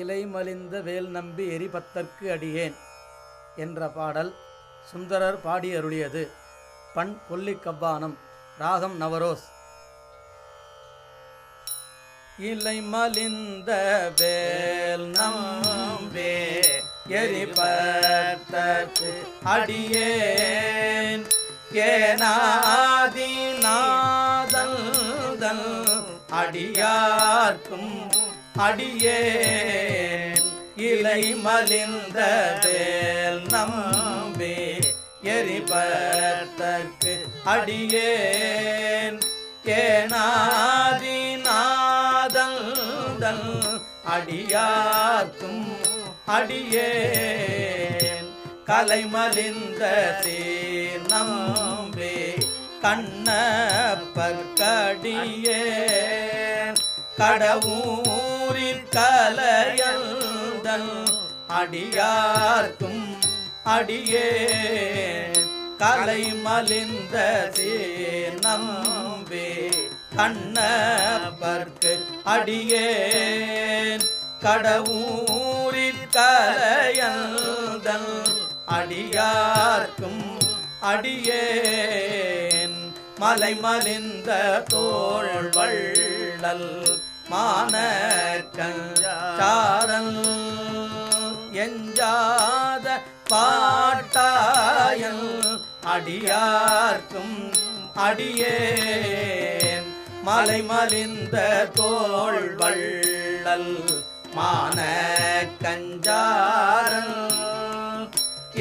இலைமலிந்த வேல் நம்பி எரிபத்தற்கு அடியேன் என்ற பாடல் சுந்தரர் பாடி அருளியது பண் கொல்லிக்கவ்வானம் ராகம் நவரோஸ். இலைமலிந்த வேல் நம்பே எரிபத்தற்கு அடியேன். ஏனாதிநாதல் அடியார்க்கும் அடியேன். இலை மலிந்த வேல் நம்பி எரிபத்தற்கு அடியேன். ஏனாதிநாதல் அடியார்க்கும் அடியேன். கலைமலிந்த சீர் நம்பே கடவும் கடவுரில் கலையல்தல் அடியார்க்கும் அடியே. கலை மலிந்த நம்பே. கண்ணப்பர்க்கு அடியே. கடவுரில் கலையந்தன் அடியார்க்கும் அடியேன் மலை மலிந்த தோள் வள்ளல் மானக்கஞ்சாரல் எஞ்சாத பாட்டாயல் அடியார்க்கும் அடியேன். மலை மலிந்த தோல் வள்ளல் மான கஞ்சாரல்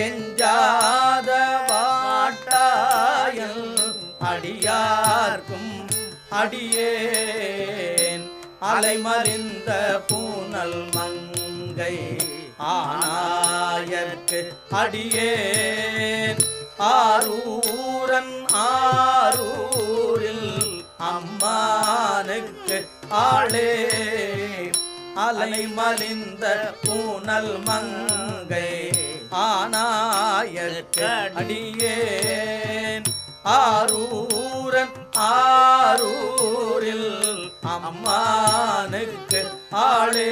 எஞ்சாத பாட்டாயல் அடியார்க்கும் அடியே அலைமறிந்த பூனல் மங்கை ஆனாயற்கு அடியேன். ஆரூரன் ஆரூரில் அம்மானுக்கு ஆளே. அலைமறிந்த பூனல் மங்கை ஆனாயற்கு அடியேன். ஆரூரன் ஆரூரில் அம்மானுக்கு ஆளே.